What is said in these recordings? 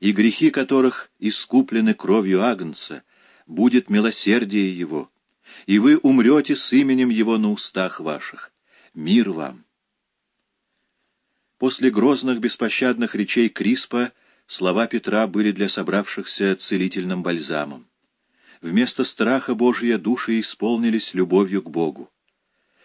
и грехи которых искуплены кровью Агнца, будет милосердие Его, и вы умрете с именем Его на устах ваших. Мир вам! После грозных беспощадных речей Криспа слова Петра были для собравшихся целительным бальзамом. Вместо страха Божия души исполнились любовью к Богу.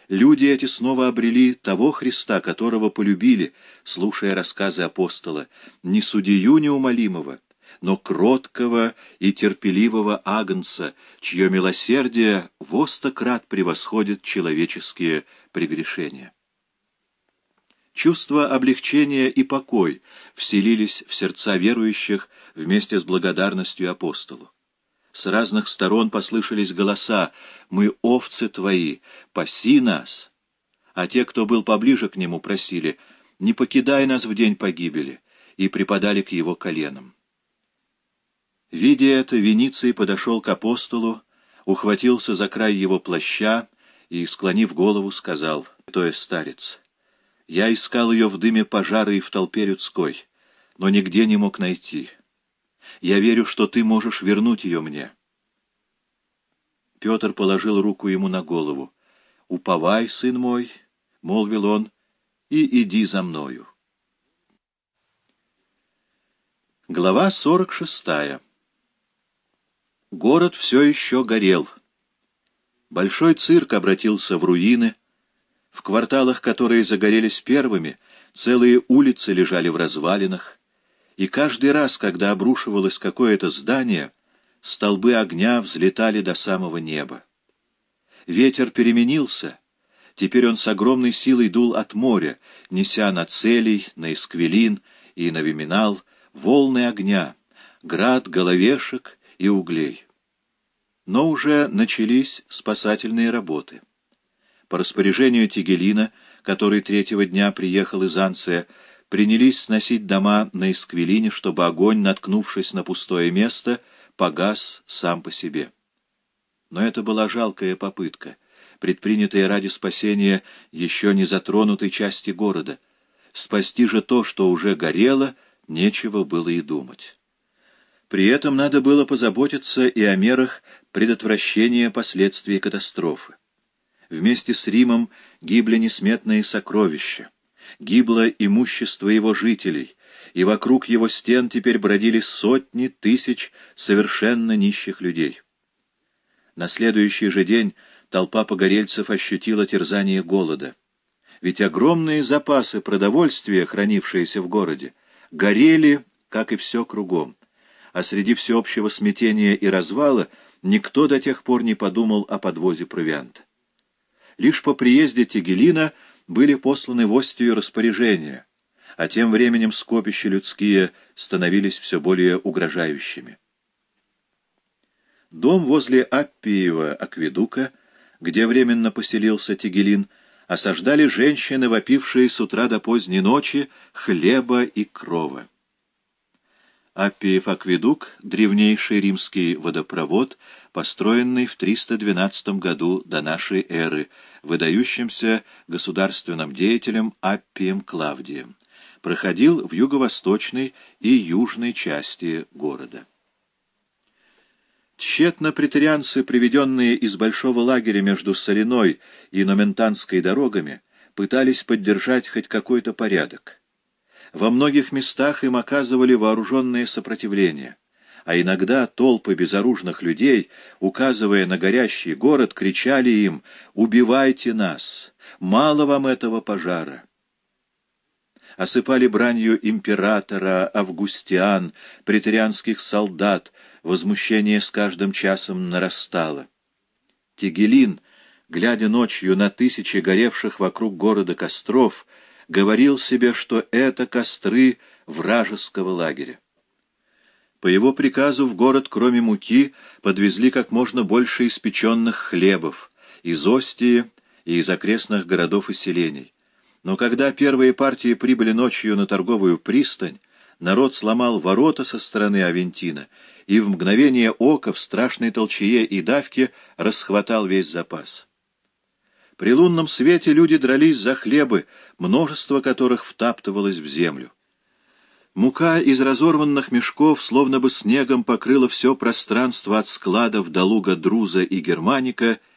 Люди эти снова обрели того Христа, которого полюбили, слушая рассказы апостола, не судью неумолимого, но кроткого и терпеливого агнца, чье милосердие во сто крат превосходит человеческие прегрешения. Чувство облегчения и покой вселились в сердца верующих вместе с благодарностью апостолу. С разных сторон послышались голоса «Мы овцы твои, паси нас!» А те, кто был поближе к нему, просили «Не покидай нас в день погибели!» и припадали к его коленам. Видя это, Вениций подошел к апостолу, ухватился за край его плаща и, склонив голову, сказал, «То есть старец, я искал ее в дыме пожара и в толпе людской, но нигде не мог найти». Я верю, что ты можешь вернуть ее мне. Петр положил руку ему на голову. «Уповай, сын мой», — молвил он, — «и иди за мною». Глава сорок шестая. Город все еще горел. Большой цирк обратился в руины. В кварталах, которые загорелись первыми, целые улицы лежали в развалинах и каждый раз, когда обрушивалось какое-то здание, столбы огня взлетали до самого неба. Ветер переменился. Теперь он с огромной силой дул от моря, неся на целей, на эсквилин и на виминал волны огня, град головешек и углей. Но уже начались спасательные работы. По распоряжению Тигелина, который третьего дня приехал из Анция, принялись сносить дома на Исквелине, чтобы огонь, наткнувшись на пустое место, погас сам по себе. Но это была жалкая попытка, предпринятая ради спасения еще не затронутой части города. Спасти же то, что уже горело, нечего было и думать. При этом надо было позаботиться и о мерах предотвращения последствий катастрофы. Вместе с Римом гибли несметные сокровища гибло имущество его жителей, и вокруг его стен теперь бродили сотни тысяч совершенно нищих людей. На следующий же день толпа погорельцев ощутила терзание голода. Ведь огромные запасы продовольствия, хранившиеся в городе, горели, как и все кругом. А среди всеобщего смятения и развала никто до тех пор не подумал о подвозе провианта. Лишь по приезде Тегелина были посланы в распоряжения, а тем временем скопища людские становились все более угрожающими. Дом возле Аппиева акведука, где временно поселился Тигелин, осаждали женщины, вопившие с утра до поздней ночи хлеба и крова. Аппиев акведук — древнейший римский водопровод, построенный в 312 году до нашей эры, выдающимся государственным деятелем Аппием Клавдием. Проходил в юго-восточной и южной части города. Тщетно претарианцы, приведенные из большого лагеря между Соляной и Номентанской дорогами, пытались поддержать хоть какой-то порядок. Во многих местах им оказывали вооруженное сопротивление, а иногда толпы безоружных людей, указывая на горящий город, кричали им «Убивайте нас! Мало вам этого пожара!» Осыпали бранью императора, августиан, претарианских солдат, возмущение с каждым часом нарастало. Тигелин, глядя ночью на тысячи горевших вокруг города костров, говорил себе, что это костры вражеского лагеря. По его приказу в город, кроме муки, подвезли как можно больше испеченных хлебов из Остии и из окрестных городов и селений. Но когда первые партии прибыли ночью на торговую пристань, народ сломал ворота со стороны Авентина и в мгновение ока в страшной толчее и давке расхватал весь запас. При лунном свете люди дрались за хлебы, множество которых втаптывалось в землю. Мука из разорванных мешков словно бы снегом покрыла все пространство от складов до луга Друза и Германика —